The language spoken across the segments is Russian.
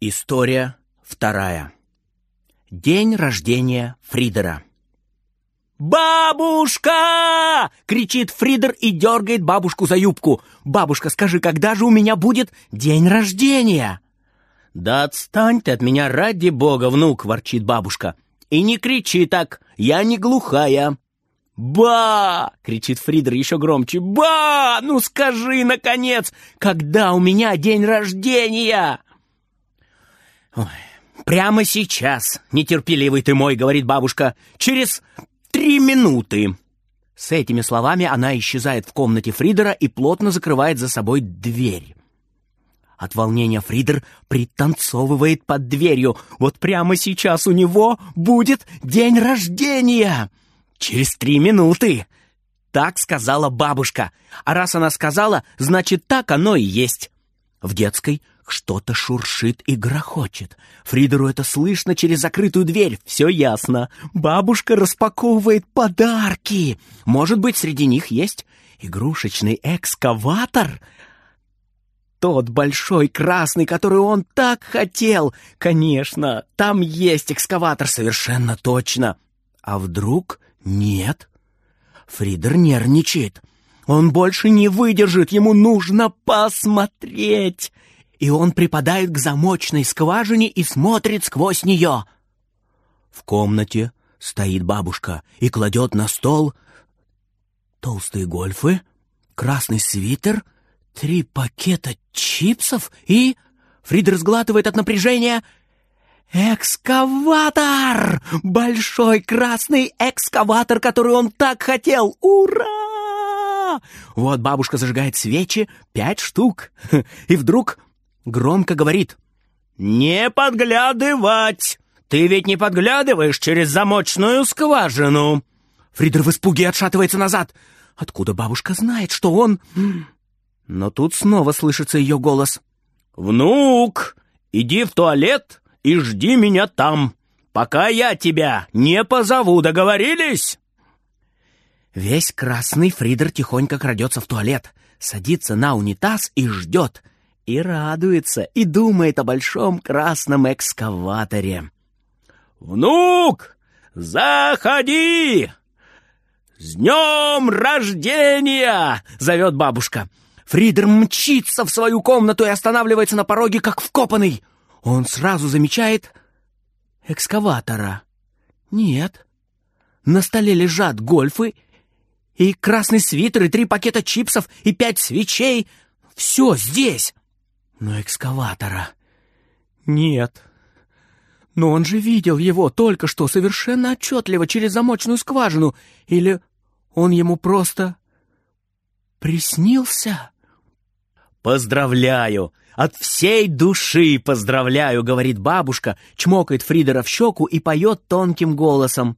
История вторая. День рождения Фридера. «Бабушка!» — кричит Фридер и дергает бабушку за юбку. «Бабушка, скажи, когда же у меня будет день рождения?» «Да отстань ты от меня ради бога, внук!» — ворчит бабушка. «И не кричи так, я не глухая!» «Ба!» — кричит Фридер еще громче. «Ба! Ну скажи, наконец, когда у меня день рождения?» Ой, «Прямо сейчас, нетерпеливый ты мой», — говорит бабушка, — «через три минуты». С этими словами она исчезает в комнате Фридера и плотно закрывает за собой дверь. От волнения Фридер пританцовывает под дверью. Вот прямо сейчас у него будет день рождения. Через три минуты. Так сказала бабушка. А раз она сказала, значит, так оно и есть. В детской что-то шуршит и грохочет. Фридеру это слышно через закрытую дверь. Все ясно. Бабушка распаковывает подарки. Может быть, среди них есть игрушечный экскаватор? Тот большой красный, который он так хотел. Конечно, там есть экскаватор, совершенно точно. А вдруг нет? Фридер нервничает. Он больше не выдержит, ему нужно посмотреть и он припадает к замочной скважине и смотрит сквозь нее. В комнате стоит бабушка и кладет на стол толстые гольфы, красный свитер, три пакета чипсов и... Фрид разглатывает от напряжения... «Экскаватор! Большой красный экскаватор, который он так хотел! Ура!» Вот бабушка зажигает свечи, пять штук, и вдруг громко говорит «Не подглядывать! Ты ведь не подглядываешь через замочную скважину!» Фридер в испуге отшатывается назад. Откуда бабушка знает, что он... Но тут снова слышится ее голос. «Внук, иди в туалет и жди меня там, пока я тебя не позову, договорились?» Весь красный Фридер тихонько крадется в туалет, садится на унитаз и ждет — и радуется, и думает о большом красном экскаваторе. «Внук, заходи! С днем рождения!» — зовет бабушка. Фридер мчится в свою комнату и останавливается на пороге, как вкопанный. Он сразу замечает экскаватора. Нет. На столе лежат гольфы и красный свитер, и три пакета чипсов, и пять свечей. Все здесь. Но экскаватора... Нет. Но он же видел его только что совершенно отчетливо через замочную скважину. Или он ему просто приснился? «Поздравляю! От всей души поздравляю!» — говорит бабушка, чмокает Фридера в щеку и поет тонким голосом.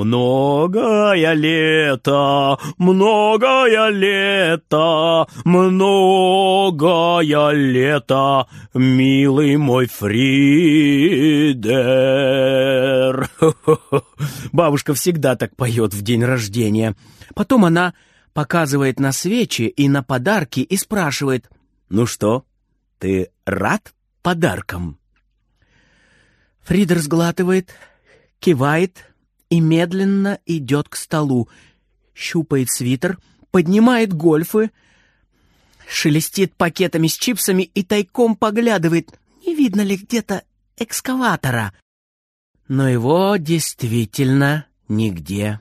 Многое лето, многое лето, многое лето, милый мой Фридер. Бабушка всегда так поет в день рождения. Потом она показывает на свечи и на подарки и спрашивает, «Ну что, ты рад подаркам?» Фридер сглатывает, кивает, и медленно идет к столу, щупает свитер, поднимает гольфы, шелестит пакетами с чипсами и тайком поглядывает, не видно ли где-то экскаватора. Но его действительно нигде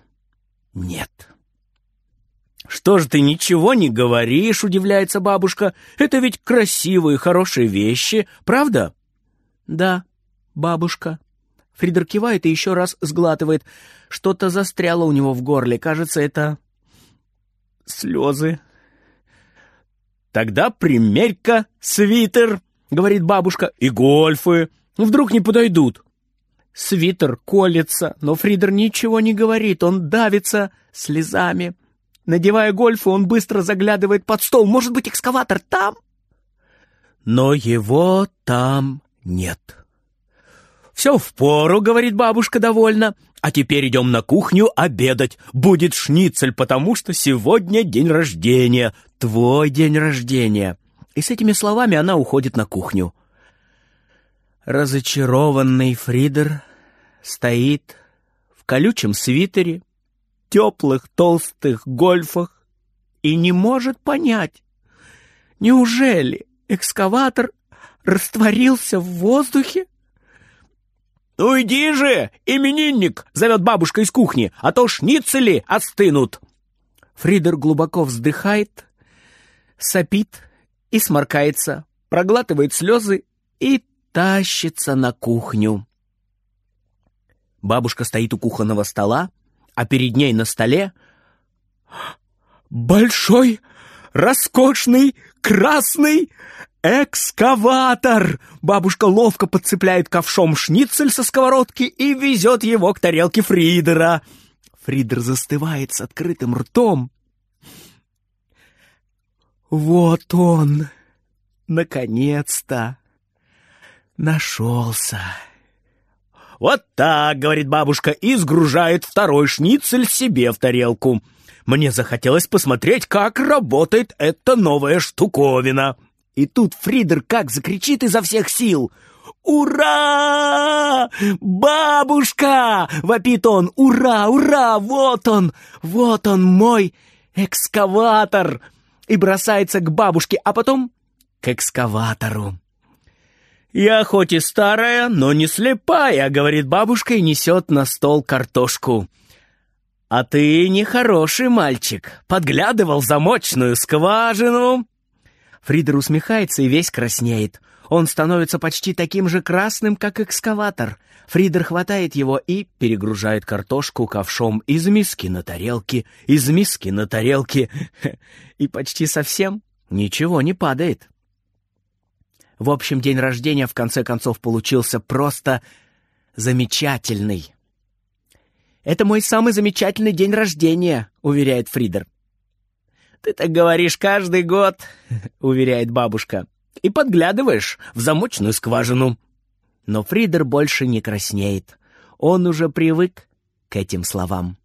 нет. «Что же ты ничего не говоришь?» — удивляется бабушка. «Это ведь красивые, хорошие вещи, правда?» «Да, бабушка», Фридер кивает и еще раз сглатывает. Что-то застряло у него в горле. Кажется, это... слезы. «Тогда примерь-ка свитер», — говорит бабушка, — «и гольфы. Вдруг не подойдут». Свитер колется, но Фридер ничего не говорит, он давится слезами. Надевая гольфы, он быстро заглядывает под стол. Может быть, экскаватор там? Но его там нет. «Все впору», — говорит бабушка довольно. «А теперь идем на кухню обедать. Будет шницель, потому что сегодня день рождения. Твой день рождения». И с этими словами она уходит на кухню. Разочарованный Фридер стоит в колючем свитере, теплых толстых гольфах и не может понять, неужели экскаватор растворился в воздухе? «Уйди же, именинник!» — зовет бабушка из кухни, «а то шницели остынут!» Фридер глубоко вздыхает, сопит и сморкается, проглатывает слезы и тащится на кухню. Бабушка стоит у кухонного стола, а перед ней на столе большой, роскошный, красный экскаватор. Бабушка ловко подцепляет ковшом шницель со сковородки и везет его к тарелке Фридера. Фридер застывает с открытым ртом. Вот он, наконец-то, нашелся. «Вот так», — говорит бабушка, и сгружает второй шницель себе в тарелку. Мне захотелось посмотреть, как работает эта новая штуковина. И тут Фридер как закричит изо всех сил. «Ура! Бабушка!» — вопит он. «Ура! Ура! Вот он! Вот он, мой экскаватор!» И бросается к бабушке, а потом к экскаватору. «Я хоть и старая, но не слепая», — говорит бабушка и несет на стол картошку. «А ты нехороший мальчик, подглядывал замочную скважину». Фридер усмехается и весь краснеет. Он становится почти таким же красным, как экскаватор. Фридер хватает его и перегружает картошку ковшом из миски на тарелки, из миски на тарелки. И почти совсем ничего не падает. В общем, день рождения в конце концов получился просто замечательный. «Это мой самый замечательный день рождения», — уверяет Фридер. «Ты так говоришь каждый год», — уверяет бабушка, «и подглядываешь в замочную скважину». Но Фридер больше не краснеет. Он уже привык к этим словам.